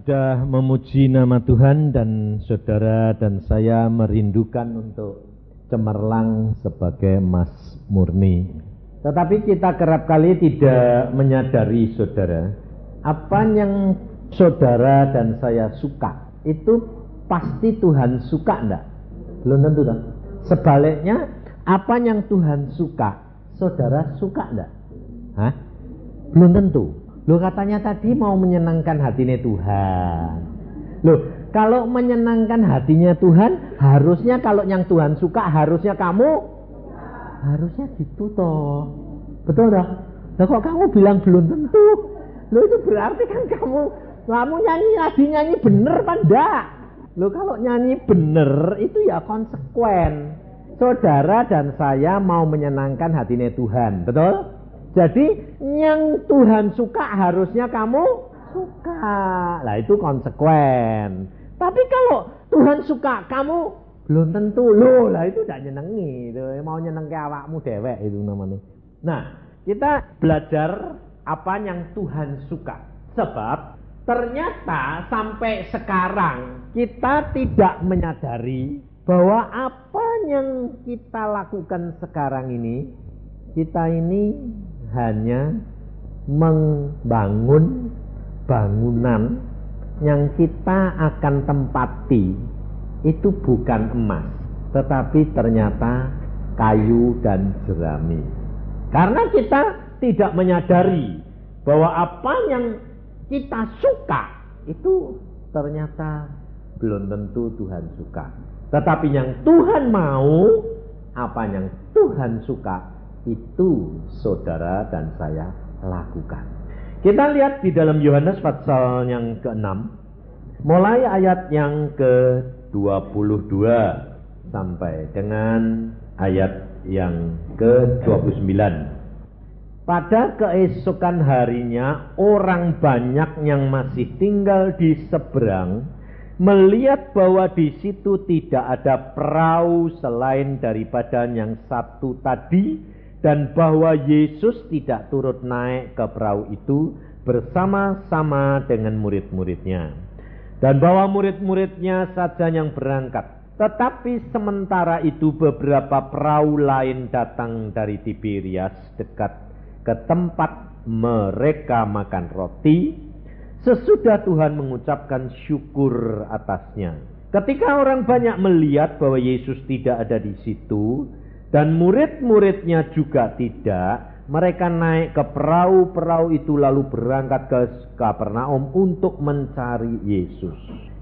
sudah memuji nama Tuhan dan saudara dan saya merindukan untuk cemerlang sebagai emas murni. Tetapi kita kerap kali tidak menyadari saudara, apa yang saudara dan saya suka itu pasti Tuhan suka enggak? Belum tentu kan? Sebaliknya, apa yang Tuhan suka, saudara suka enggak? Hah? Belum tentu. Loh katanya tadi mau menyenangkan hatinya Tuhan. Loh, kalau menyenangkan hatinya Tuhan, harusnya kalau yang Tuhan suka, harusnya kamu harusnya gitu toh. Betul dah. Nah kok kamu bilang belum tentu? Loh itu berarti kan kamu kamu nyanyi lagi nyanyi bener apa enggak? Loh kalau nyanyi bener itu ya konsekuen. Saudara dan saya mau menyenangkan hatinya Tuhan, betul? Jadi yang Tuhan suka harusnya kamu suka. Lah itu konsekuen. Tapi kalau Tuhan suka kamu belum tentu loh lah itu tidak nyenengi itu mau nyeneng ke awakmu dewek itu namanya nah kita belajar apa yang Tuhan suka sebab ternyata sampai sekarang kita tidak menyadari bahwa apa yang kita lakukan sekarang ini kita ini hanya membangun bangunan yang kita akan tempati itu bukan emas, tetapi ternyata kayu dan jerami. Karena kita tidak menyadari bahwa apa yang kita suka itu ternyata belum tentu Tuhan suka. Tetapi yang Tuhan mau, apa yang Tuhan suka, itu saudara dan saya lakukan. Kita lihat di dalam Yohanes pasal yang ke-6, mulai ayat yang ke 22 sampai dengan ayat yang ke-29. Pada keesokan harinya orang banyak yang masih tinggal di seberang melihat bahwa di situ tidak ada perahu selain daripada yang satu tadi dan bahwa Yesus tidak turut naik ke perahu itu bersama-sama dengan murid-muridnya dan bahwa murid-muridnya saja yang berangkat. Tetapi sementara itu beberapa perahu lain datang dari Tiberias dekat ke tempat mereka makan roti sesudah Tuhan mengucapkan syukur atasnya. Ketika orang banyak melihat bahwa Yesus tidak ada di situ dan murid-muridnya juga tidak, mereka naik ke perahu-perahu itu lalu berangkat ke Kapernaum untuk mencari Yesus.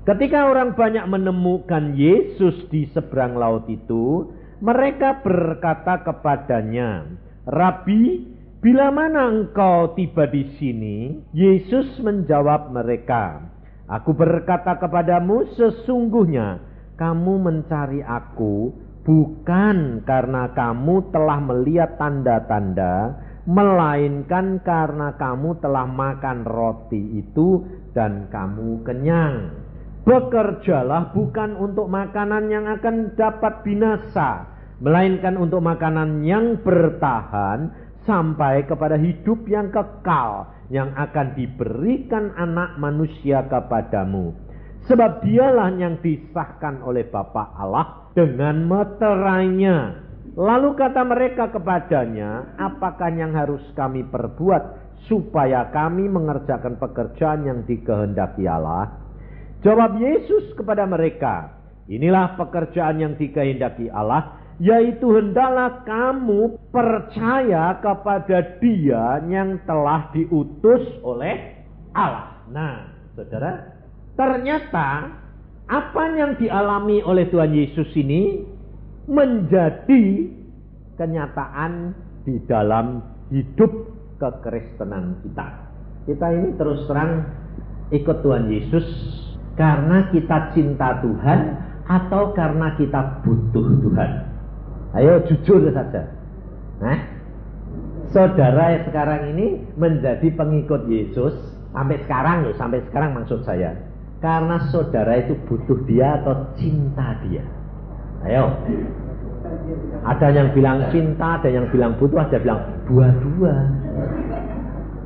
Ketika orang banyak menemukan Yesus di seberang laut itu, mereka berkata kepadanya, "Rabi, bila mana engkau tiba di sini?" Yesus menjawab mereka, "Aku berkata kepadamu, sesungguhnya kamu mencari aku bukan karena kamu telah melihat tanda-tanda, melainkan karena kamu telah makan roti itu dan kamu kenyang. Bekerjalah bukan untuk makanan yang akan dapat binasa, melainkan untuk makanan yang bertahan sampai kepada hidup yang kekal yang akan diberikan anak manusia kepadamu. Sebab dialah yang disahkan oleh Bapa Allah dengan meterainya. Lalu kata mereka kepadanya, apakah yang harus kami perbuat supaya kami mengerjakan pekerjaan yang dikehendaki Allah? Jawab Yesus kepada mereka, inilah pekerjaan yang dikehendaki Allah, yaitu hendaklah kamu percaya kepada dia yang telah diutus oleh Allah. Nah, saudara, ternyata apa yang dialami oleh Tuhan Yesus ini menjadi kenyataan di dalam hidup kekristenan kita. Kita ini terus terang ikut Tuhan Yesus karena kita cinta Tuhan atau karena kita butuh Tuhan. Ayo jujur saja. Nah, saudara yang sekarang ini menjadi pengikut Yesus sampai sekarang loh, sampai sekarang maksud saya karena saudara itu butuh dia atau cinta dia. Ayo. Ada yang bilang cinta, ada yang bilang butuh, ada yang bilang dua-dua.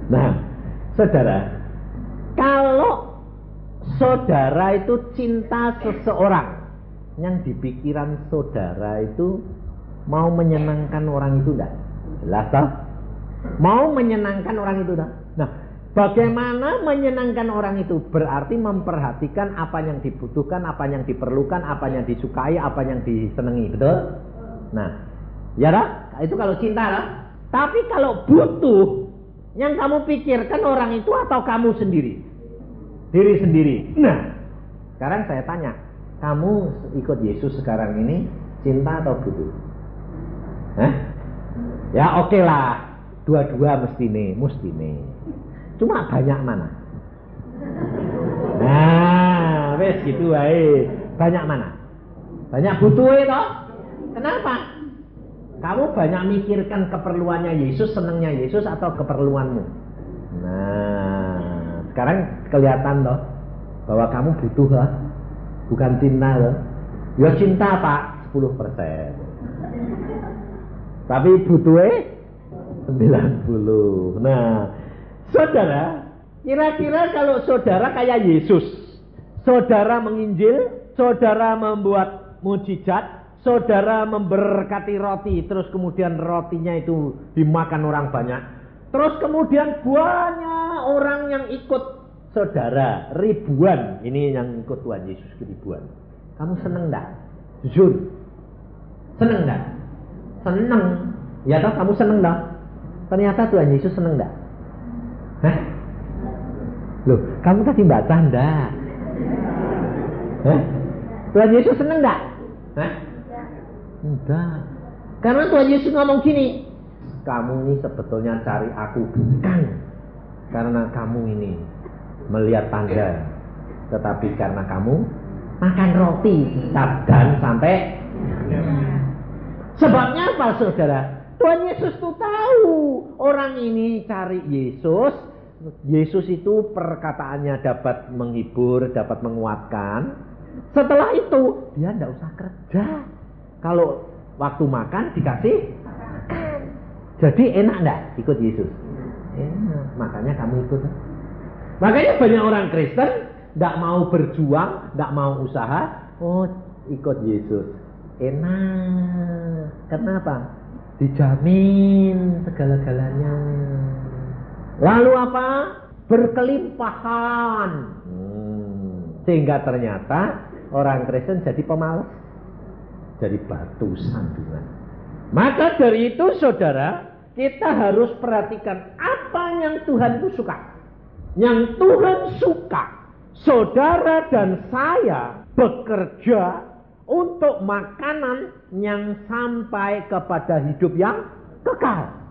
Nah, saudara, kalau saudara itu cinta seseorang. Yang di pikiran saudara itu mau menyenangkan orang itu enggak? Jelas toh? Mau menyenangkan orang itu enggak? Nah, bagaimana menyenangkan orang itu? Berarti memperhatikan apa yang dibutuhkan, apa yang diperlukan, apa yang disukai, apa yang disenangi, betul? Nah, ya dah, itu kalau cinta lah. Tapi kalau butuh, yang kamu pikirkan orang itu atau kamu sendiri? Diri sendiri. Nah, sekarang saya tanya, kamu ikut Yesus sekarang ini cinta atau butuh? Hah? Ya oke okay lah, dua-dua mesti nih, mesti nih. Cuma banyak mana? Nah, wes gitu wae. Banyak mana? Banyak butuh itu. Kenapa? Kamu banyak mikirkan keperluannya Yesus, senangnya Yesus atau keperluanmu. Nah, sekarang kelihatan loh bahwa kamu butuh lah, bukan cinta loh. Ya cinta pak 10 persen. Tapi butuhnya 90. Nah, saudara, kira-kira kalau saudara kayak Yesus, saudara menginjil, saudara membuat mujizat, saudara memberkati roti, terus kemudian rotinya itu dimakan orang banyak. Terus kemudian banyak orang yang ikut saudara, ribuan. Ini yang ikut Tuhan Yesus ribuan. Kamu seneng enggak? Jujur. Seneng enggak? Seneng. Ya toh kamu seneng enggak? Ternyata Tuhan Yesus seneng enggak? Hah? Loh, kamu tadi baca enggak? Hah? Tuhan Yesus seneng enggak? Hah? Enggak. Karena Tuhan Yesus ngomong gini, kamu ini sebetulnya cari aku bukan karena kamu ini melihat tanda, tetapi karena kamu makan roti dan sampai Sebabnya apa saudara? Tuhan Yesus tuh tahu orang ini cari Yesus. Yesus itu perkataannya dapat menghibur, dapat menguatkan. Setelah itu dia tidak usah kerja. Kalau waktu makan dikasih. Jadi enak enggak ikut Yesus? Enak. Makanya kamu ikut. Makanya banyak orang Kristen enggak mau berjuang, enggak mau usaha, oh ikut Yesus. Enak. Kenapa? Dijamin segala-galanya. Lalu apa? Berkelimpahan. Hmm. Sehingga ternyata orang Kristen jadi pemalas dari batu sandungan. Maka dari itu saudara, kita harus perhatikan apa yang Tuhan itu suka. Yang Tuhan suka, saudara dan saya bekerja untuk makanan yang sampai kepada hidup yang kekal.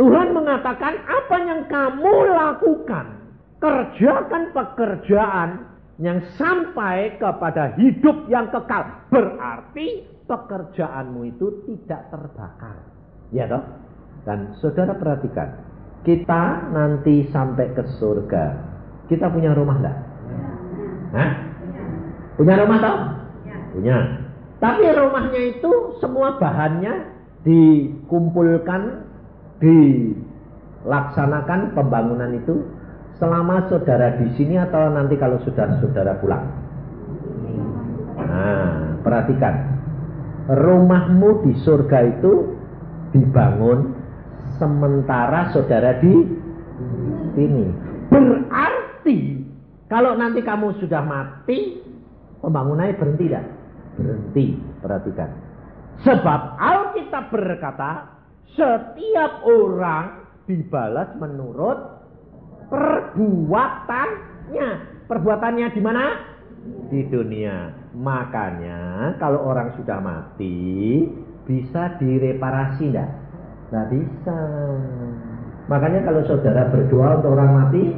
Tuhan mengatakan apa yang kamu lakukan, kerjakan pekerjaan yang sampai kepada hidup yang kekal. Berarti pekerjaanmu itu tidak terbakar. Ya toh? Dan saudara perhatikan, kita nanti sampai ke surga, kita punya rumah enggak? Hah? Punya rumah toh? Punya. Tapi rumahnya itu semua bahannya dikumpulkan, dilaksanakan pembangunan itu selama saudara di sini atau nanti kalau sudah saudara pulang. Nah, perhatikan rumahmu di surga itu dibangun sementara saudara di sini. Berarti kalau nanti kamu sudah mati, pembangunannya berhenti tidak? Berhenti, perhatikan. Sebab Alkitab berkata, setiap orang dibalas menurut perbuatannya. Perbuatannya di mana? Di dunia. Makanya kalau orang sudah mati bisa direparasi enggak? Enggak bisa. Makanya kalau saudara berdoa untuk orang mati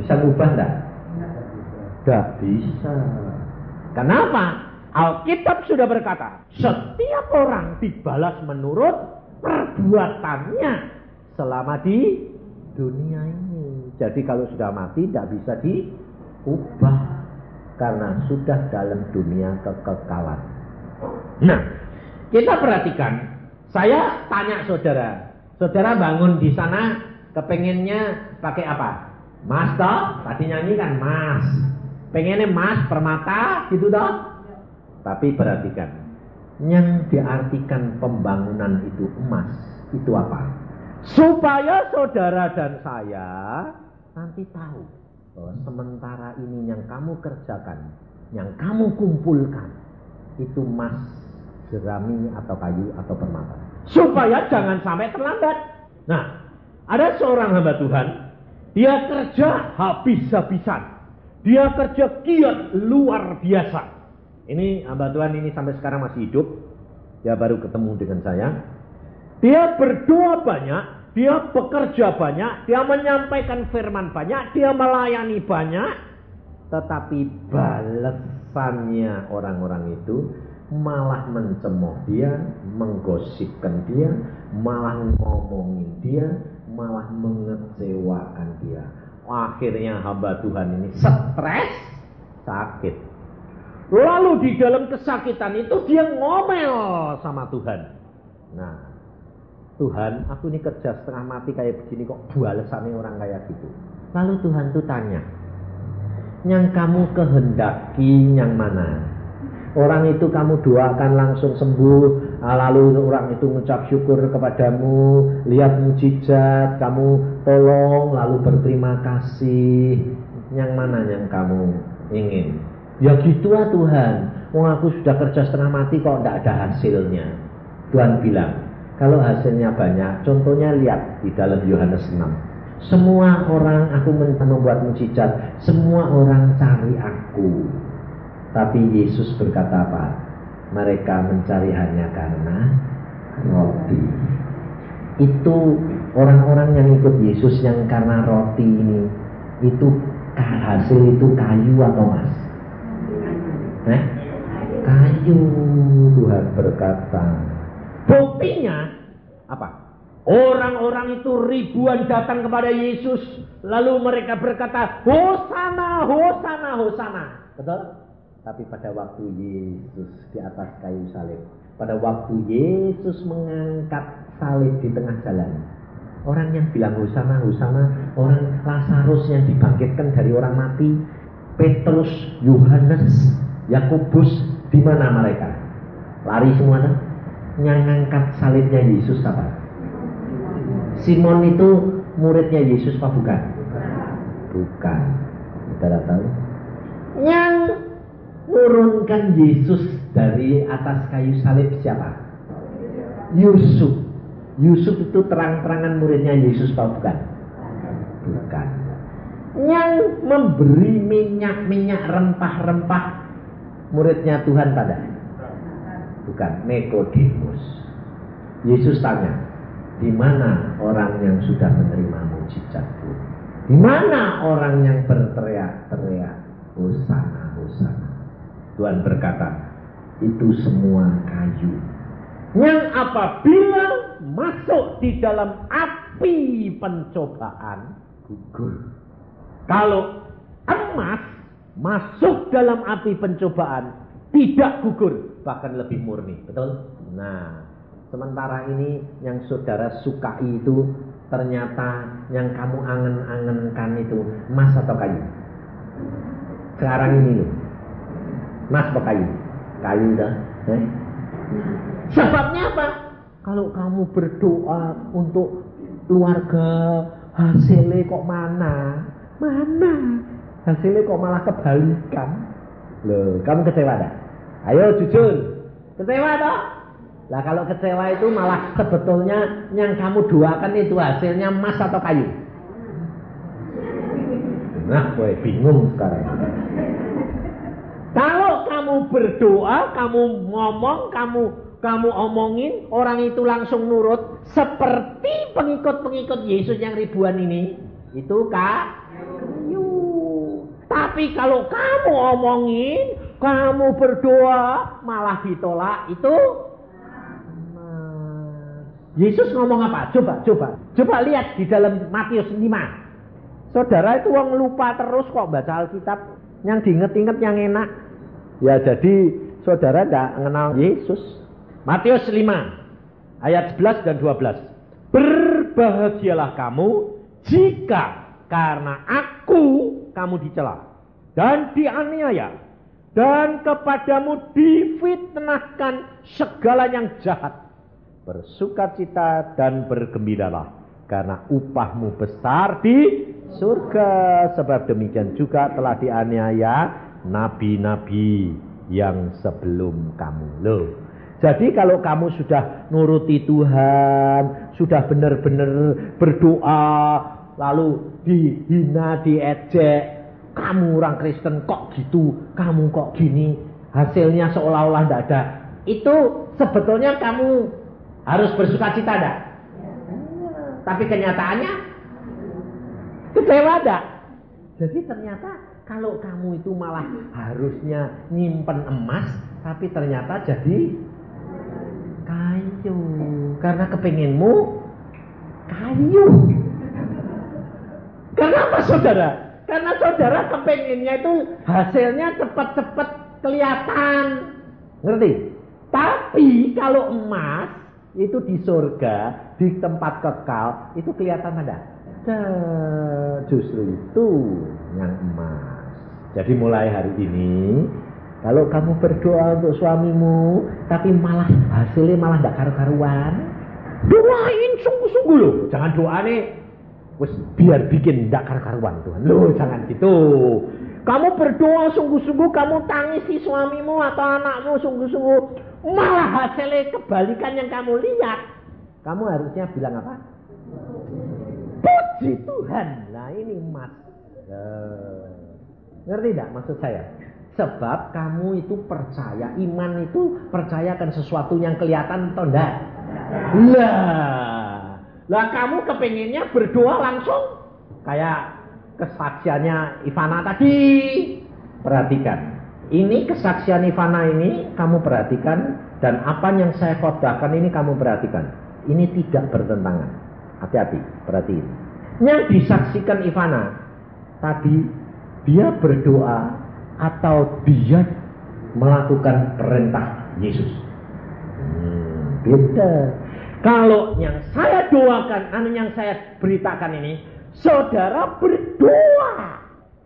bisa ngubah enggak? Enggak bisa. Kenapa? Alkitab sudah berkata, setiap orang dibalas menurut perbuatannya selama di dunia ini. Jadi kalau sudah mati tidak bisa diubah karena sudah dalam dunia kekekalan. Nah, kita perhatikan. Saya tanya saudara, saudara bangun di sana kepengennya pakai apa? Mas toh? Tadi nyanyi kan mas. Pengennya emas, permata, gitu toh? Tapi perhatikan, yang diartikan pembangunan itu emas, itu apa? Supaya saudara dan saya nanti tahu bahwa sementara ini yang kamu kerjakan, yang kamu kumpulkan, itu emas, jerami atau kayu atau permata. Supaya jangan sampai terlambat. Nah, ada seorang hamba Tuhan, dia kerja habis-habisan. Dia kerja giat luar biasa. Ini hamba Tuhan ini sampai sekarang masih hidup. Dia baru ketemu dengan saya. Dia berdoa banyak, dia bekerja banyak, dia menyampaikan firman banyak, dia melayani banyak. Tetapi balasannya orang-orang itu malah mencemooh dia, menggosipkan dia, malah ngomongin dia, malah mengecewakan dia. Akhirnya hamba Tuhan ini stres, sakit. Lalu di dalam kesakitan itu dia ngomel sama Tuhan. Nah, Tuhan, aku ini kerja setengah mati kayak begini kok balasannya orang kayak gitu. Lalu Tuhan tuh tanya, yang kamu kehendaki yang mana? Orang itu kamu doakan langsung sembuh, ah, lalu orang itu mengucap syukur kepadamu, lihat mujizat, kamu tolong, lalu berterima kasih. Yang mana yang kamu ingin? Ya gitu lah Tuhan. Wong aku sudah kerja setengah mati kok tidak ada hasilnya. Tuhan bilang, kalau hasilnya banyak, contohnya lihat di dalam Yohanes 6. Semua orang aku membuat mujizat, semua orang cari aku. Tapi Yesus berkata apa? Mereka mencari hanya karena roti. Itu orang-orang yang ikut Yesus yang karena roti ini, itu hasil itu kayu atau mas? Eh? Kayu Tuhan berkata. Buktinya apa? Orang-orang itu ribuan datang kepada Yesus. Lalu mereka berkata, Hosana, Hosana, Hosana. Betul? Tapi pada waktu Yesus di atas kayu salib. Pada waktu Yesus mengangkat salib di tengah jalan. Orang yang bilang Hosana, Hosana. Orang Lazarus yang dibangkitkan dari orang mati. Petrus, Yohanes, Yakobus di mana mereka? Lari semua kan? Yang salibnya Yesus apa? Simon itu muridnya Yesus apa bukan? Bukan. Saudara tahu? Yang menurunkan Yesus dari atas kayu salib siapa? Yusuf. Yusuf itu terang-terangan muridnya Yesus apa bukan? Bukan. Yang memberi minyak-minyak rempah-rempah muridnya Tuhan pada? Bukan, Nikodemus. Yesus tanya, di mana orang yang sudah menerima mujizatku? Di mana orang yang berteriak-teriak, Hosana, Hosana? Tuhan berkata, itu semua kayu. Yang apabila masuk di dalam api pencobaan, gugur. Kalau emas masuk dalam api pencobaan tidak gugur bahkan lebih murni. Betul? Nah sementara ini yang saudara sukai itu ternyata yang kamu angen-angenkan itu emas atau kayu? Sekarang ini emas atau kayu? Kayu dah eh? sebabnya apa? Kalau kamu berdoa untuk keluarga hasilnya kok mana? Mana hasilnya kok malah kebalikan loh kamu kecewa tak? ayo jujur kecewa tak? lah kalau kecewa itu malah sebetulnya yang kamu doakan itu hasilnya emas atau kayu nah gue bingung sekarang kalau kamu berdoa, kamu ngomong, kamu kamu omongin, orang itu langsung nurut seperti pengikut-pengikut Yesus yang ribuan ini. Itu kak tapi kalau kamu omongin, kamu berdoa, malah ditolak, itu Yesus ngomong apa? Coba, coba. Coba lihat di dalam Matius 5. Saudara itu wong lupa terus kok baca Alkitab. Yang diinget-inget yang enak. Ya jadi saudara tidak mengenal Yesus. Matius 5 ayat 11 dan 12. Berbahagialah kamu jika karena aku kamu dicela. dan dianiaya dan kepadamu difitnahkan segala yang jahat. Bersukacita dan bergembiralah karena upahmu besar di surga sebab demikian juga telah dianiaya nabi-nabi yang sebelum kamu loh jadi kalau kamu sudah nuruti Tuhan, sudah benar-benar berdoa, lalu dihina, diejek, kamu orang Kristen kok gitu, kamu kok gini, hasilnya seolah-olah tidak ada. Itu sebetulnya kamu harus bersuka cita enggak? Tapi kenyataannya kecewa enggak? Jadi ternyata kalau kamu itu malah harusnya nyimpen emas, tapi ternyata jadi kayu karena kepinginmu kayu kenapa saudara? Karena saudara kepinginnya itu hasilnya cepat-cepat kelihatan. Ngerti? Tapi kalau emas itu di surga di tempat kekal itu kelihatan ada. Justru itu yang emas. Jadi mulai hari ini kalau kamu berdoa untuk suamimu, tapi malah hasilnya malah tidak karu-karuan, doain sungguh-sungguh loh. Jangan doa nih, wes biar bikin tidak karu-karuan Tuhan. Loh, jangan gitu. Kamu berdoa sungguh-sungguh, kamu tangisi suamimu atau anakmu sungguh-sungguh, malah hasilnya kebalikan yang kamu lihat. Kamu harusnya bilang apa? Puji Tuhan. Nah ini mas. Uh, ngerti tidak maksud saya? Sebab kamu itu percaya, iman itu percayakan sesuatu yang kelihatan atau enggak? Lah, lah kamu kepengennya berdoa langsung kayak kesaksiannya Ivana tadi. Perhatikan, ini kesaksian Ivana ini kamu perhatikan dan apa yang saya khotbahkan ini kamu perhatikan. Ini tidak bertentangan. Hati-hati, perhatiin. Yang disaksikan Ivana tadi dia berdoa atau dia melakukan perintah Yesus. Hmm, beda. Kalau yang saya doakan, anu yang saya beritakan ini, saudara berdoa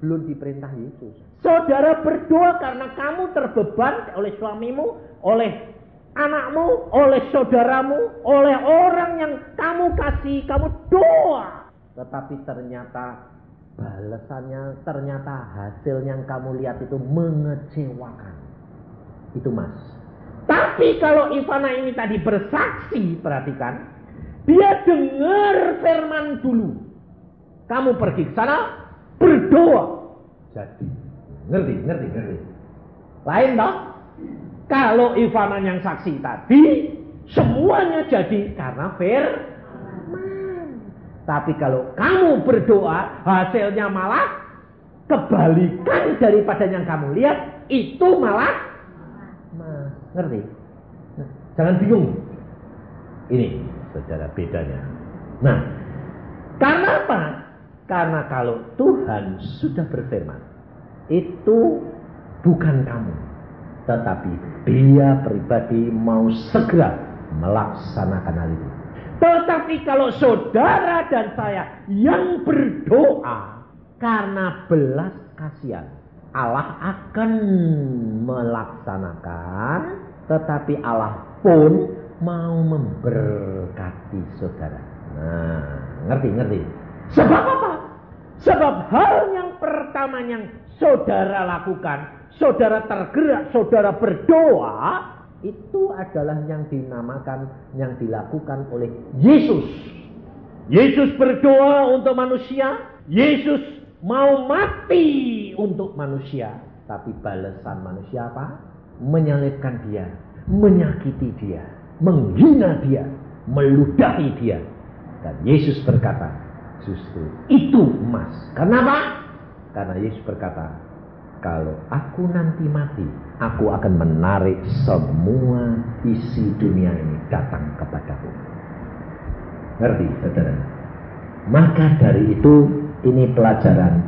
belum diperintah Yesus. Saudara berdoa karena kamu terbeban oleh suamimu, oleh anakmu, oleh saudaramu, oleh orang yang kamu kasih, kamu doa. Tetapi ternyata balasannya ternyata hasil yang kamu lihat itu mengecewakan. Itu mas. Tapi kalau Ivana ini tadi bersaksi, perhatikan. Dia dengar firman dulu. Kamu pergi ke sana, berdoa. Jadi, ngerti, ngerti, ngerti. Lain toh? Kalau Ivana yang saksi tadi, semuanya jadi karena firman. Tapi kalau kamu berdoa, hasilnya malah kebalikan daripada yang kamu lihat, itu malah ngerti? Nah, jangan bingung. Ini saudara bedanya. Nah, karena apa? Karena kalau Tuhan sudah berfirman, itu bukan kamu, tetapi dia pribadi mau segera melaksanakan hal itu. Tetapi kalau saudara dan saya yang berdoa karena belas kasihan, Allah akan melaksanakan, tetapi Allah pun mau memberkati saudara. Nah, ngerti, ngerti. Sebab apa? Sebab hal yang pertama yang saudara lakukan, saudara tergerak, saudara berdoa, itu adalah yang dinamakan yang dilakukan oleh Yesus. Yesus berdoa untuk manusia, Yesus mau mati untuk manusia, tapi balasan manusia apa? Menyalibkan dia, menyakiti dia, menghina dia, meludahi dia. Dan Yesus berkata, justru itu emas. Kenapa? Karena Yesus berkata, kalau aku nanti mati, aku akan menarik semua isi dunia ini datang kepadaku. Ngerti, saudara? Maka dari itu, ini pelajaran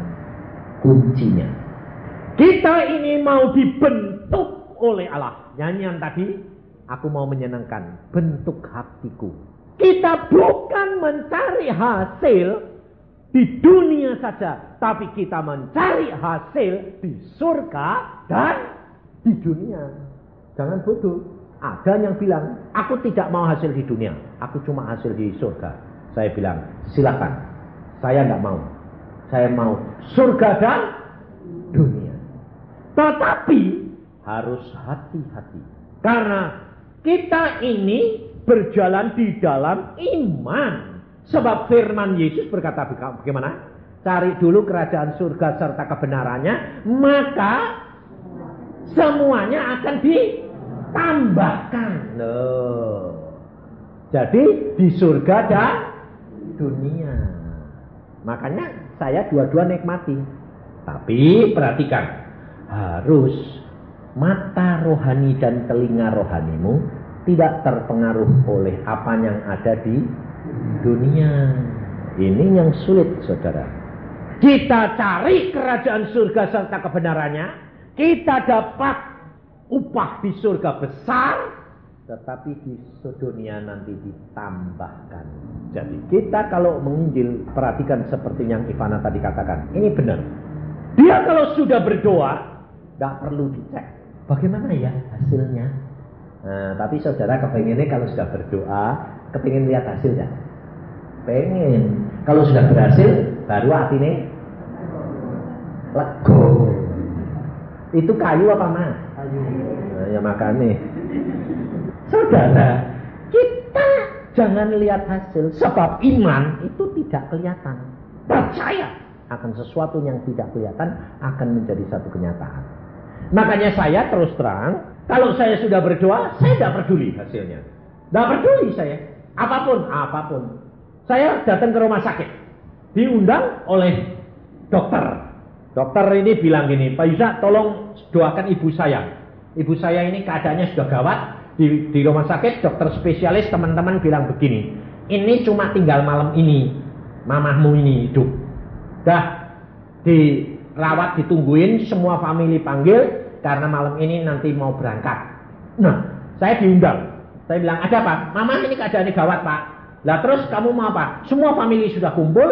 kuncinya. Kita ini mau dibentuk oleh Allah. Nyanyian tadi, aku mau menyenangkan bentuk hatiku. Kita bukan mencari hasil, di dunia saja, tapi kita mencari hasil di surga dan di dunia. Jangan bodoh. Ada yang bilang, aku tidak mau hasil di dunia, aku cuma hasil di surga. Saya bilang, silakan. Saya tidak mau. Saya mau surga dan dunia. Tetapi harus hati-hati. Karena kita ini berjalan di dalam iman. Sebab firman Yesus berkata bagaimana? Cari dulu kerajaan surga serta kebenarannya, maka semuanya akan ditambahkan. Loh. Jadi di surga dan dunia. Makanya saya dua-dua nikmati. Tapi perhatikan, harus mata rohani dan telinga rohanimu tidak terpengaruh oleh apa yang ada di dunia. Ini yang sulit, saudara. Kita cari kerajaan surga serta kebenarannya, kita dapat upah di surga besar, tetapi di dunia nanti ditambahkan. Jadi kita kalau menginjil, perhatikan seperti yang Ivana tadi katakan. Ini benar. Dia kalau sudah berdoa, tidak perlu dicek. Bagaimana ya hasilnya? Nah, tapi saudara kepengennya kalau sudah berdoa, kepingin lihat hasilnya. Pengen. Kalau sudah berhasil, baru hatinya lego. Itu kayu apa mas? Kayu. Nah, ya makanya. Saudara, kita jangan lihat hasil. Sebab iman itu tidak kelihatan. Percaya akan sesuatu yang tidak kelihatan akan menjadi satu kenyataan. Makanya saya terus terang kalau saya sudah berdoa, saya tidak peduli hasilnya. Tidak peduli saya. Apa pun, apa pun. Saya datang ke rumah sakit. Diundang oleh dokter. Dokter ini bilang gini, Pak Yusa tolong doakan ibu saya. Ibu saya ini keadaannya sudah gawat. Di, di rumah sakit, dokter spesialis teman-teman bilang begini. Ini cuma tinggal malam ini. Mamahmu ini hidup. Dah dirawat, ditungguin, semua family panggil, karena malam ini nanti mau berangkat. Nah, saya diundang. Saya bilang, ada apa? Mama ini keadaan gawat pak. Lah terus kamu mau apa? Semua family sudah kumpul,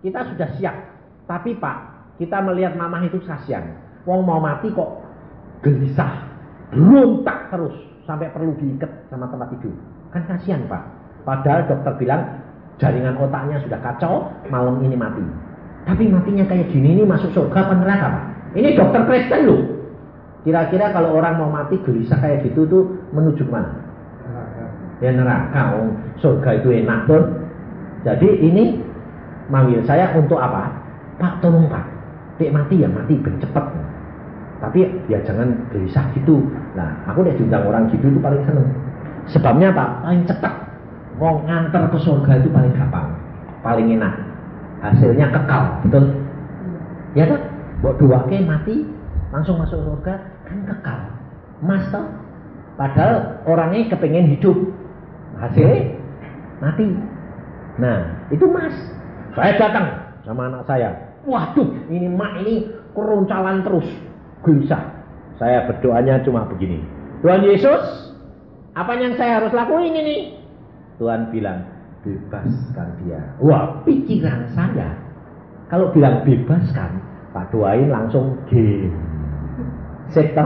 kita sudah siap. Tapi pak, kita melihat mama itu kasihan. Wong mau mati kok gelisah, tak terus sampai perlu diikat sama tempat tidur. Kan kasihan pak. Padahal dokter bilang jaringan otaknya sudah kacau, malam ini mati. Tapi matinya kayak gini ini masuk surga apa neraka pak? Ini dokter Kristen loh. Kira-kira kalau orang mau mati gelisah kayak gitu tuh menuju mana? Ya neraka. Oh, surga itu enak tuh. Jadi ini manggil saya untuk apa? Pak tolong pak. Dek mati ya mati ben cepet. Tapi ya jangan gelisah gitu. Nah, aku udah diundang orang gitu itu paling seneng. Sebabnya apa? Paling cepet. Mau nganter ke surga itu paling gampang. Paling enak. Hasilnya kekal, betul? Ya kan? Buat dua ke mati, langsung masuk surga, kan kekal. Mas toh. Padahal orangnya kepengen hidup. Hasilnya mati. Nah, itu mas. Saya datang sama anak saya. Waduh, ini mak ini keruncalan terus. Gelisah. Saya berdoanya cuma begini. Tuhan Yesus, apa yang saya harus lakuin ini? Tuhan bilang, bebaskan dia. Wah, pikiran saya. Kalau bilang bebaskan, Pak doain langsung game sekta,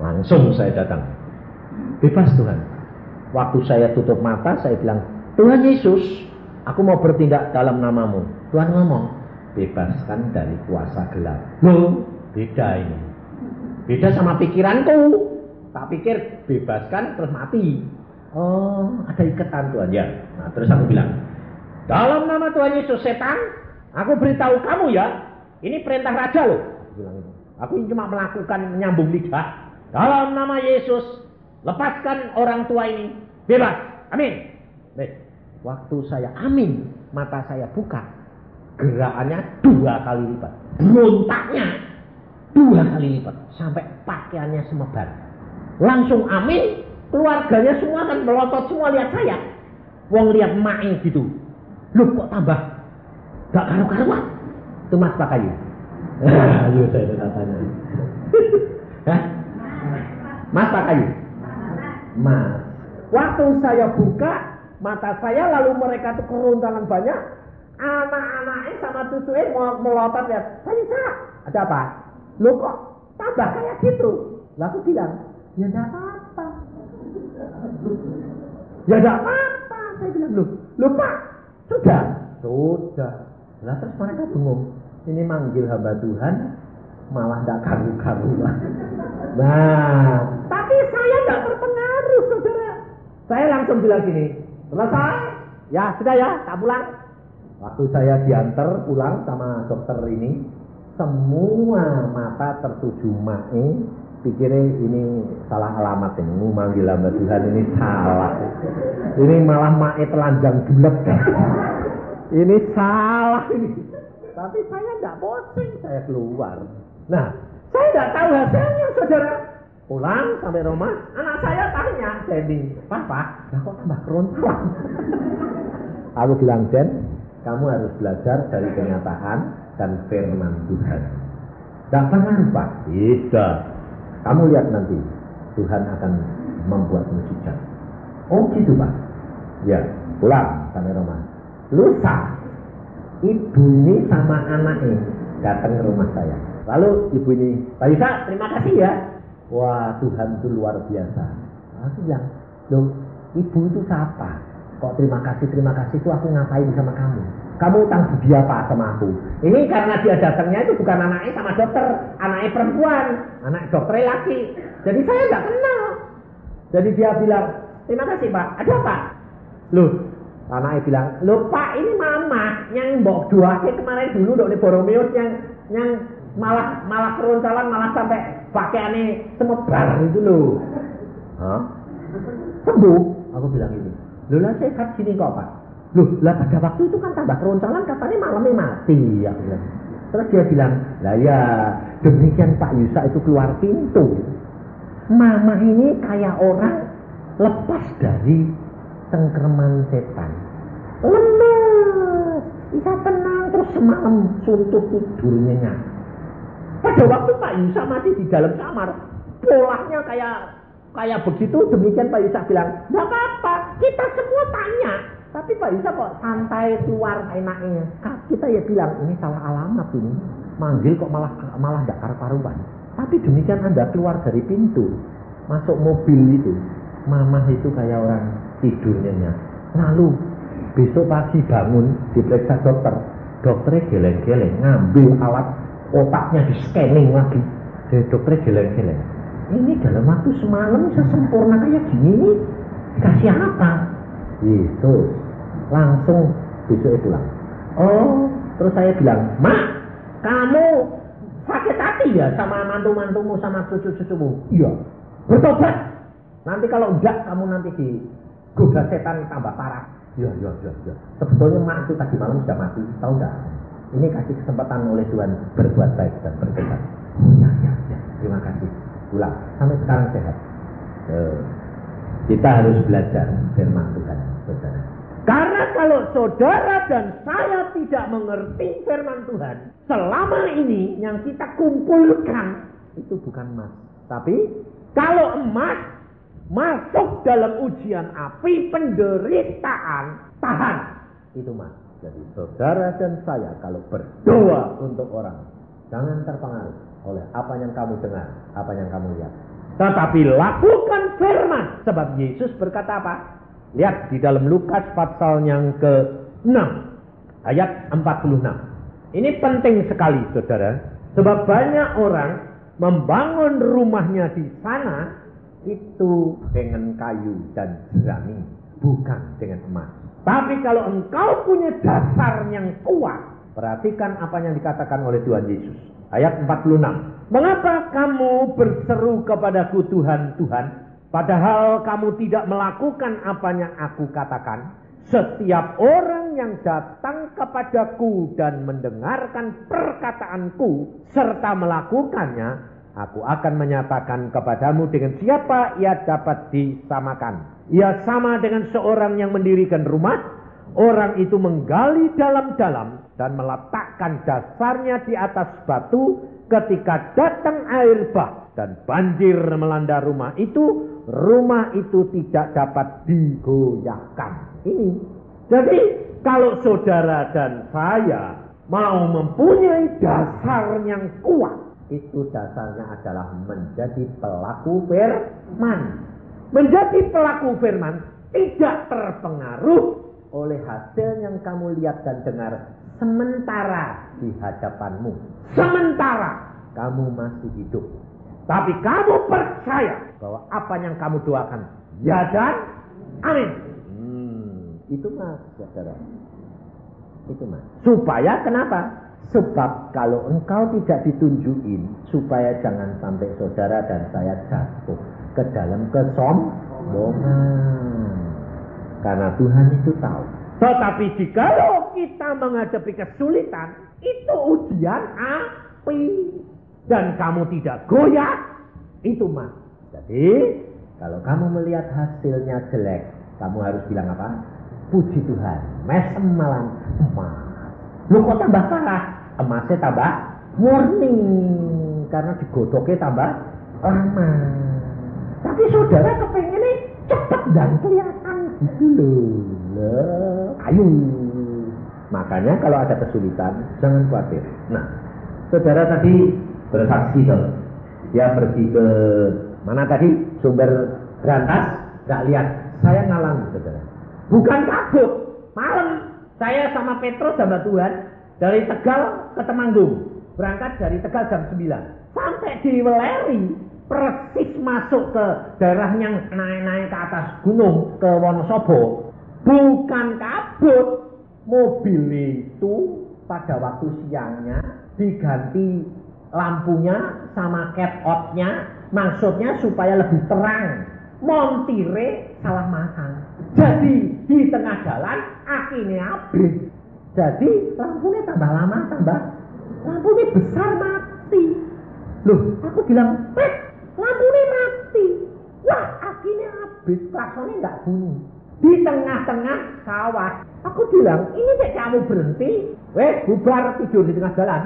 langsung saya datang. Bebas Tuhan. Waktu saya tutup mata, saya bilang, Tuhan Yesus, aku mau bertindak dalam namamu. Tuhan ngomong, bebaskan dari kuasa gelap. Loh, beda ini. Beda sama pikiranku. Tak pikir bebaskan terus mati. Oh, ada ikatan Tuhan ya. Nah, terus aku bilang, dalam nama Tuhan Yesus setan, aku beritahu kamu ya, ini perintah raja loh. Aku cuma melakukan menyambung lidah. Dalam nama Yesus, lepaskan orang tua ini. Bebas. Amin. Baik. Waktu saya amin, mata saya buka. Gerakannya dua kali lipat. Berontaknya dua kali lipat. Sampai pakaiannya semebar. Langsung amin, keluarganya semua kan melotot semua lihat saya. Wong lihat main gitu. Lu kok tambah gak karu-karuan. Itu mas Pak Kayu. Ayo saya tanya. Hah? Mas Pak Kayu? Mas. Waktu saya buka mata saya lalu mereka tuh keruntalan banyak. Anak-anaknya sama cucunya melotot ya. Saya ada apa? Lu kok tambah kayak gitu? Lalu bilang, ya enggak apa-apa. ya enggak apa-apa. Saya bilang, lu, lu Pak, sudah. Sudah. Lah terus mereka bingung. Ini manggil hamba Tuhan, malah enggak karu-karuan. Nah, tapi saya enggak terpengaruh, saudara. Saya langsung bilang gini, selesai? Ya, sudah ya, tak pulang. Waktu saya diantar pulang sama dokter ini, semua mata tertuju Mae, pikirnya ini salah alamat ini, manggil hamba Tuhan ini salah. Ini malah Mae telanjang bulat. ini salah ini. Tapi saya tidak bosan, saya keluar. Nah, saya tidak tahu hasilnya, saudara. Pulang sampai rumah, anak saya tanya, Debbie, Papa, lah kok tambah kerontalan? Aku bilang, Den, kamu harus belajar dari kenyataan dan firman Tuhan. Tidak pernah lupa. Tidak. Kamu lihat nanti, Tuhan akan membuat mujizat. Oh gitu Pak. Ya, pulang sampai rumah. Lusa, ibu ini sama anaknya datang ke rumah saya. Lalu ibu ini, Pak Yusa, terima kasih ya. Wah, Tuhan itu luar biasa. Aku bilang, loh, ibu itu siapa? Kok terima kasih, terima kasih itu aku ngapain sama kamu? Kamu utang budi apa sama aku? Ini karena dia datangnya itu bukan anaknya sama dokter, anaknya perempuan, anak dokter laki. Jadi saya nggak kenal. Jadi dia bilang, terima kasih pak, ada apa? Loh, anaknya bilang, loh pak ini mama yang bawa dua kemarin dulu dok di Boromeus yang yang malah malah keroncalan malah sampai pakai aneh semebar itu loh. Hah? Sembuh? Aku bilang ini. Loh lah sehat sini kok Pak. Loh lah pada waktu itu kan tambah keroncalan katanya malamnya mati. Ya. Terus dia bilang, lah ya demikian Pak Yusa itu keluar pintu. Mama ini kayak orang lepas dari cengkerman setan. Lemes, bisa tenang terus semalam suntuk tidurnya. Pada waktu Pak Yusa masih di dalam kamar, polanya kayak kayak begitu demikian Pak Yusa bilang nggak apa-apa kita semua tanya tapi Pak Yusa kok santai keluar enaknya. Kita ya bilang ini salah alamat ini. Manggil kok malah malah tidak karuan. Tapi demikian anda keluar dari pintu masuk mobil itu mama itu kayak orang tidurnya lalu besok pagi bangun diperiksa dokter. Dokternya geleng-geleng ngambil alat otaknya di scanning lagi. Jadi dokternya geleng-geleng. Ini dalam waktu semalam bisa sempurna kayak gini kasih apa itu langsung besok pulang. Oh terus saya bilang mak kamu sakit hati ya sama mantu-mantumu sama cucu-cucumu? Iya. Bertobat. Nanti kalau enggak kamu nanti di goda setan tambah parah. Iya iya iya ya. sebetulnya mak itu tadi malam sudah mati tahu enggak? Ini kasih kesempatan oleh Tuhan berbuat baik dan bertobat oh iya iya iya. Terima kasih. Pulang. Sampai sekarang sehat. Eh, kita harus belajar firman Tuhan, saudara. Karena kalau saudara dan saya tidak mengerti firman Tuhan, selama ini yang kita kumpulkan itu bukan emas. Tapi kalau emas masuk dalam ujian api penderitaan, tahan. Itu emas. Jadi saudara dan saya kalau berdoa untuk orang, jangan terpengaruh oleh apa yang kamu dengar, apa yang kamu lihat. Tetapi lakukan firman. Sebab Yesus berkata apa? Lihat di dalam Lukas pasal yang ke-6. Ayat 46. Ini penting sekali saudara. Sebab banyak orang membangun rumahnya di sana itu dengan kayu dan jerami. Bukan dengan emas. Tapi kalau engkau punya dasar yang kuat. Perhatikan apa yang dikatakan oleh Tuhan Yesus. Ayat 46. Mengapa kamu berseru kepadaku Tuhan, Tuhan, padahal kamu tidak melakukan apa yang aku katakan? Setiap orang yang datang kepadaku dan mendengarkan perkataanku serta melakukannya, aku akan menyatakan kepadamu dengan siapa ia dapat disamakan. Ia sama dengan seorang yang mendirikan rumah, orang itu menggali dalam-dalam dan meletakkan dasarnya di atas batu ketika datang air bah dan banjir melanda rumah itu, rumah itu tidak dapat digoyahkan. Ini. Jadi kalau saudara dan saya mau mempunyai dasar yang kuat, itu dasarnya adalah menjadi pelaku firman. Menjadi pelaku firman tidak terpengaruh oleh hasil yang kamu lihat dan dengar sementara di hadapanmu. Sementara kamu masih hidup. Tapi kamu percaya bahwa apa yang kamu doakan ya dan amin. Hmm, itu mas, saudara. Itu mas. Supaya kenapa? Sebab kalau engkau tidak ditunjukin, supaya jangan sampai saudara dan saya jatuh ke dalam kesombongan. Karena Tuhan itu tahu. Tetapi jika kita menghadapi kesulitan, itu ujian api. Dan kamu tidak goyah, itu mas. Jadi, kalau kamu melihat hasilnya jelek, kamu harus bilang apa? Puji Tuhan, mesem malam emas. Lu kok tambah parah? Emasnya tambah murni. Karena digodoknya tambah lama. Tapi saudara kepengen ini cepat dan kelihatan gitu loh. Ayo. Makanya kalau ada kesulitan, jangan khawatir. Nah, saudara tadi bersaksi dong. Dia pergi ke mana tadi? Sumber berantas, nggak lihat. Saya ngalang, saudara. Bukan kabut. Malam saya sama Petrus sama Tuhan dari Tegal ke Temanggung. Berangkat dari Tegal jam 9. Sampai di Weleri, persis masuk ke daerah yang naik-naik ke atas gunung ke Wonosobo. Bukan kabut. Mobil itu pada waktu siangnya diganti lampunya sama cat outnya maksudnya supaya lebih terang. Montire salah masang jadi di tengah jalan akhirnya habis jadi lampunya tambah lama tambah lampunya besar mati. Loh aku bilang pet lampunya mati. Wah akhirnya habis klaksonnya nggak bunyi. Di tengah-tengah sawah. Aku bilang ini dek kamu berhenti. Weh bubar tidur di tengah jalan.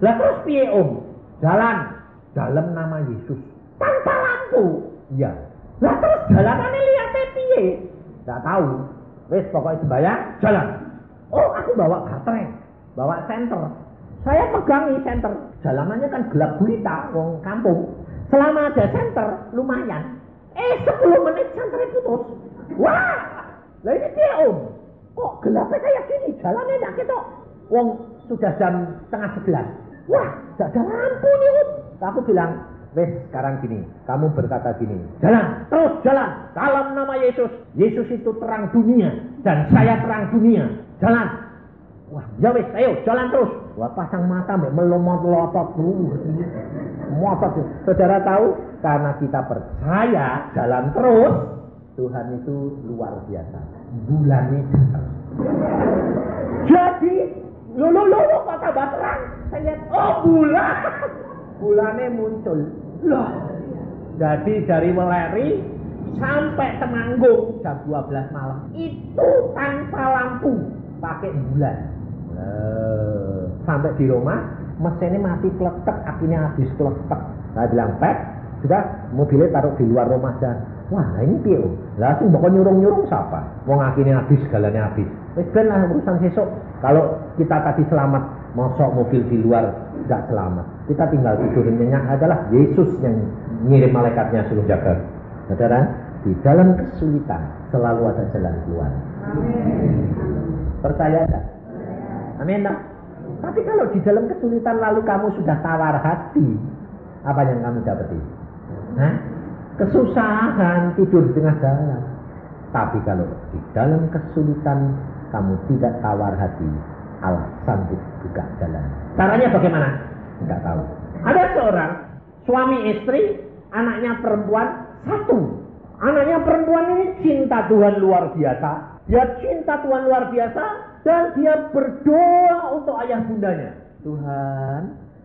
Lah terus piye om? Jalan dalam nama Yesus tanpa lampu. Iya. Lah terus jalanannya lihat piye? Tidak tahu. Wes pokoknya sembahyang jalan. Oh aku bawa baterai, bawa senter. Saya pegangi senter. Jalanannya kan gelap gulita, wong kampung. Selama ada senter, lumayan. Eh 10 menit senternya putus. Wah, lah ini dia om. Kok gelapnya kayak gini? Jalannya tidak gitu. Wong sudah jam setengah sebelas. Wah, gak ada lampu nih, Ut. Aku bilang, Wes, sekarang gini, kamu berkata gini, jalan, terus jalan, dalam nama Yesus. Yesus itu terang dunia, dan saya terang dunia. Jalan. Wah, ya wes, ayo, jalan terus. Wah, pasang mata, melomot-lotot dulu. Motot. Saudara tahu, karena kita percaya jalan terus, Tuhan itu luar biasa. Bulannya datang. Jadi, lo lo lo kok tambah terang? Saya lihat, oh bulan. Bulannya muncul. Loh. Jadi dari Weleri sampai Temanggung jam 12 malam. Itu tanpa lampu. Pakai bulan. Loh. Sampai di rumah, mesinnya mati kletek, akhirnya habis kletek. Saya bilang, Pep, sudah mobilnya taruh di luar rumah dan wah ini piye lah sing mbok nyurung-nyurung siapa? Wong akhirnya habis segalanya habis. Wis ben lah urusan sesuk. Kalau kita tadi selamat mosok mobil di luar tidak selamat. Kita tinggal tidur nyenyak adalah Yesus yang ngirim malaikatnya suruh jaga. Saudara di dalam kesulitan selalu ada jalan keluar. Amin. percaya enggak? Amin enggak? tapi kalau di dalam kesulitan lalu kamu sudah tawar hati apa yang kamu dapati? Hah? Kesusahan tidur di tengah jalan. Tapi kalau di dalam kesulitan kamu tidak tawar hati, Allah sanggup buka jalan. Caranya bagaimana? Tidak tahu. Ada seorang suami istri, anaknya perempuan satu. Anaknya perempuan ini cinta Tuhan luar biasa. Dia cinta Tuhan luar biasa dan dia berdoa untuk ayah bundanya. Tuhan,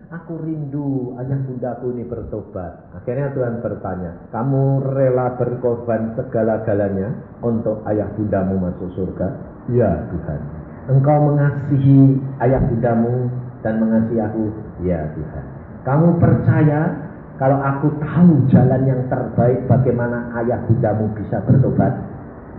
Aku rindu ayah bundaku ini bertobat. Akhirnya Tuhan bertanya, kamu rela berkorban segala-galanya untuk ayah bundamu masuk surga? Ya Tuhan. Engkau mengasihi ayah bundamu dan mengasihi aku? Ya Tuhan. Kamu percaya kalau aku tahu jalan yang terbaik bagaimana ayah bundamu bisa bertobat?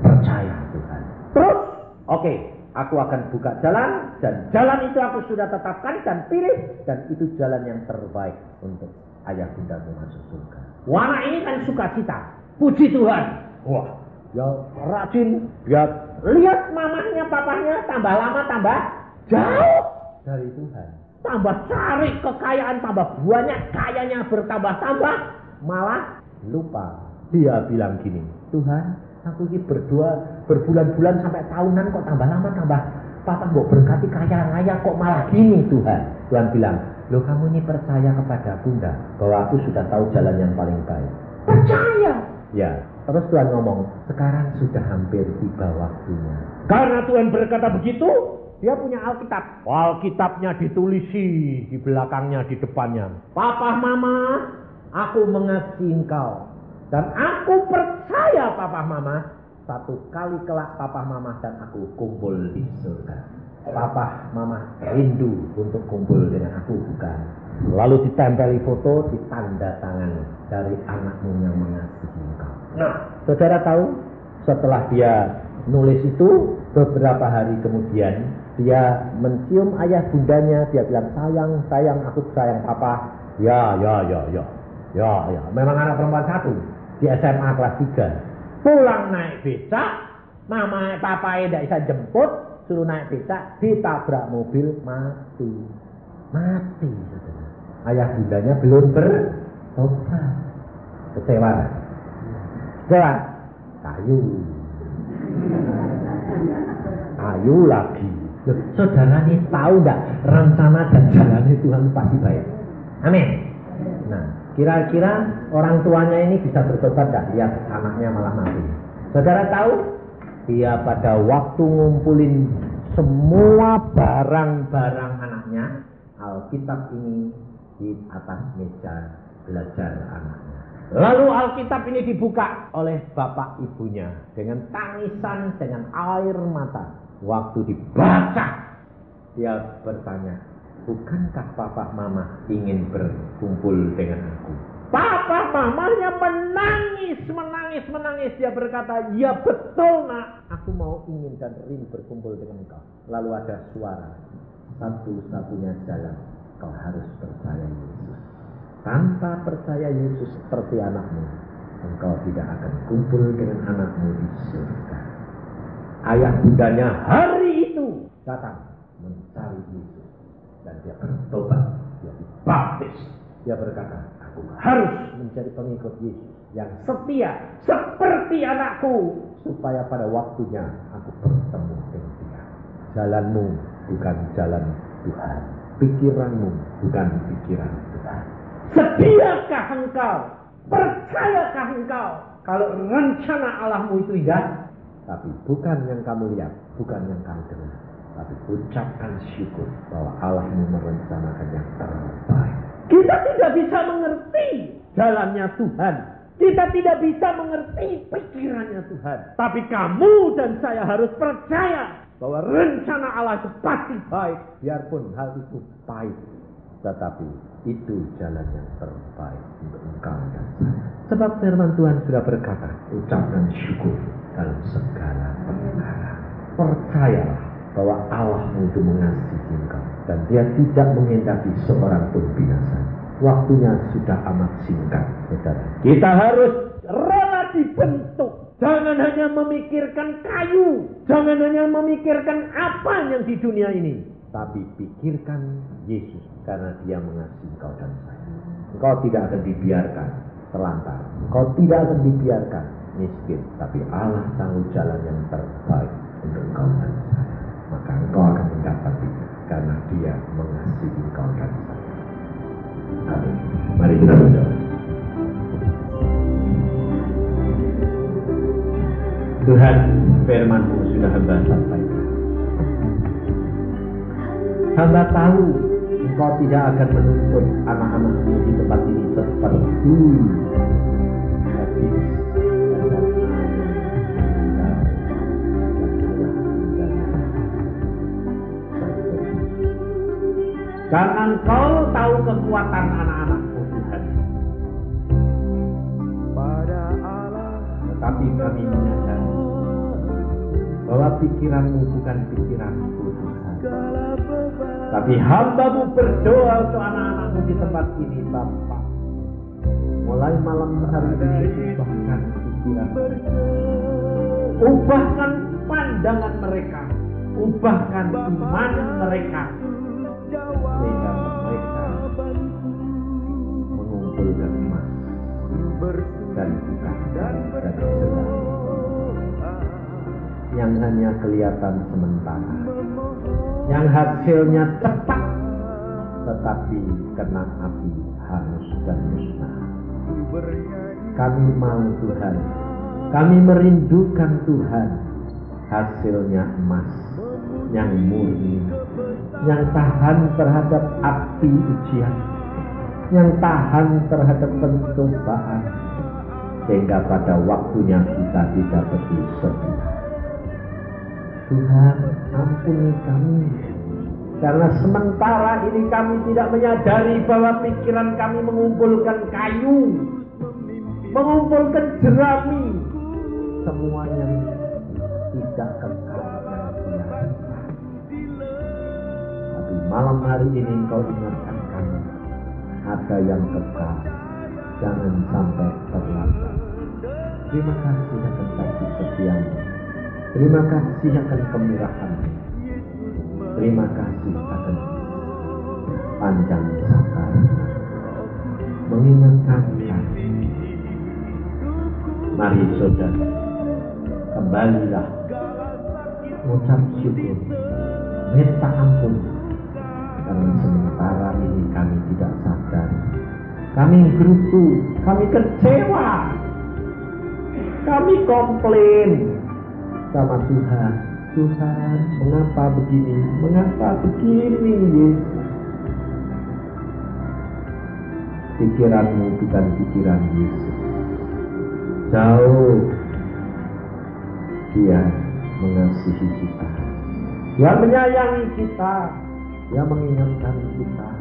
Percaya Tuhan. Terus, oke, okay. Aku akan buka jalan dan jalan itu aku sudah tetapkan dan pilih dan itu jalan yang terbaik untuk ayah bundamu masuk surga. Wana ini kan sukacita. Puji Tuhan. Wah, ya rajin. Dia lihat mamahnya, papahnya tambah lama tambah jauh dari Tuhan. Tambah cari kekayaan, tambah banyak kayanya bertambah-tambah. Malah lupa. Dia bilang gini, Tuhan, aku ini berdoa berbulan-bulan sampai tahunan kok tambah lama tambah papa mau berkati kaya raya kok malah gini Tuhan. Tuhan bilang, lo kamu ini percaya kepada bunda bahwa aku sudah tahu jalan yang paling baik. Percaya. Ya, terus Tuhan ngomong, sekarang sudah hampir tiba waktunya. Karena Tuhan berkata begitu, dia punya Alkitab. Alkitabnya ditulisi di belakangnya, di depannya. Papa, mama, aku mengasihi engkau. Dan aku percaya papa mama satu kali kelak papa mama dan aku kumpul di surga. Papa mama rindu untuk kumpul dengan aku bukan. Lalu ditempeli foto di tanda tangan dari anakmu yang mengasihi engkau. Nah, saudara tahu setelah dia nulis itu beberapa hari kemudian dia mencium ayah bundanya dia bilang sayang sayang aku sayang papa ya ya ya ya ya ya memang anak perempuan satu di SMA kelas 3. Pulang naik becak, mama papa tidak bisa jemput, suruh naik becak, ditabrak mobil, mati. Mati. Ayah bundanya belum bertobat. Kecewa. Kecewa. Kayu. Kayu lagi. Saudara ini tahu enggak rencana dan jalan Tuhan pasti baik. Amin. Nah, Kira-kira orang tuanya ini bisa bertobat tidak lihat anaknya malah mati. Saudara tahu? Dia pada waktu ngumpulin semua barang-barang anaknya, Alkitab ini di atas meja belajar anaknya. Lalu Alkitab ini dibuka oleh bapak ibunya dengan tangisan, dengan air mata. Waktu dibaca, dia bertanya, Bukankah papa mama ingin berkumpul dengan aku? Papa mamanya menangis, menangis, menangis. Dia berkata, ya betul nak. Aku mau ingin dan rindu berkumpul dengan engkau. Lalu ada suara. Satu-satunya jalan. Kau harus percaya Yesus. Tanpa percaya Yesus seperti anakmu. Engkau tidak akan kumpul dengan anakmu di surga. Ayah bundanya hari itu datang mencari Yesus dan dia bertobat, dia dibaptis. Dia berkata, aku harus menjadi pengikut Yesus yang setia seperti anakku supaya pada waktunya aku bertemu dengan dia. Jalanmu bukan jalan Tuhan, pikiranmu bukan pikiran Tuhan. Setiakah engkau? Percayakah engkau kalau rencana Allahmu itu indah? Tapi bukan yang kamu lihat, bukan yang kamu dengar tapi ucapkan syukur bahwa Allah merencanakan yang terbaik. Kita tidak bisa mengerti jalannya Tuhan. Kita tidak bisa mengerti pikirannya Tuhan. Tapi kamu dan saya harus percaya bahwa rencana Allah itu pasti baik. Biarpun hal itu pahit. Tetapi itu jalan yang terbaik untuk engkau dan saya. Sebab firman Tuhan sudah berkata, ucapkan syukur dalam segala perkara. Percayalah bahwa Allahmu itu mengasihi engkau dan dia tidak mengendaki seorang pun binasa. Waktunya sudah amat singkat, saudara. Kita harus rela dibentuk. Jangan hanya memikirkan kayu. Jangan hanya memikirkan apa yang di dunia ini. Tapi pikirkan Yesus karena dia mengasihi engkau dan saya. Engkau tidak akan dibiarkan terlantar. Engkau tidak akan dibiarkan miskin. Tapi Allah tahu jalan yang terbaik untuk engkau dan saya maka engkau akan mendapati karena dia mengasihi engkau dan saya. Amin. Mari kita berdoa. Tuhan, firman-Mu sudah hamba sampaikan. Hamba tahu engkau tidak akan menuntut anak-anakmu di tempat ini seperti Karena engkau tahu kekuatan anak-anakmu Tuhan. Pada Allah. Tetapi kami menyadari bahwa pikiranmu bukan pikiranku Tuhan. Tapi hambamu berdoa untuk anak-anakmu di tempat ini Bapak. Mulai malam hari ini ubahkan pikiran. Ubahkan pandangan mereka. Ubahkan iman mereka. Mengumpulkan emas dan bukan dan segala yang hanya kelihatan sementara. yang hasilnya cepat tetapi kena api hangus dan musnah. Kami mau Tuhan kami merindukan Tuhan. Hasilnya emas yang murni yang tahan terhadap api ujian yang tahan terhadap pencobaan sehingga pada waktunya kita tidak berdosa. Tuhan ampuni kami. Karena sementara ini kami tidak menyadari bahwa pikiran kami mengumpulkan kayu mengumpulkan jerami. Semuanya tidak kekal tapi malam hari ini engkau ingatkan yang kekal. Jangan sampai terlambat. Terima kasih akan kasih setiamu. Terima kasih akan kemurahan. Terima kasih akan panjang sabar. Mengingatkan kami mari saudara kembalilah. Ucap syukur. Minta ampun. Karena sementara ini kami tidak kami gerutu kami kecewa kami komplain. Sama Tuhan Tuhan mengapa begini? Mengapa begini Yesus? Pikiranmu bukan pikiran Yesus. Jauh dia mengasihi kita. Dia menyayangi kita. Dia mengingatkan kita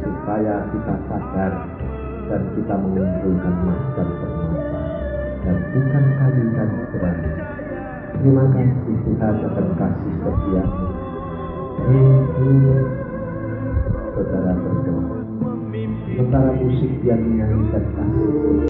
supaya kita sadar dan kita mengumpulkan dan permata dan bukan kayu dan berani. Terima kasih Tuhan akan kasih setiamu. Ini saudara berdoa. Sementara musik yang menyanyikan kasih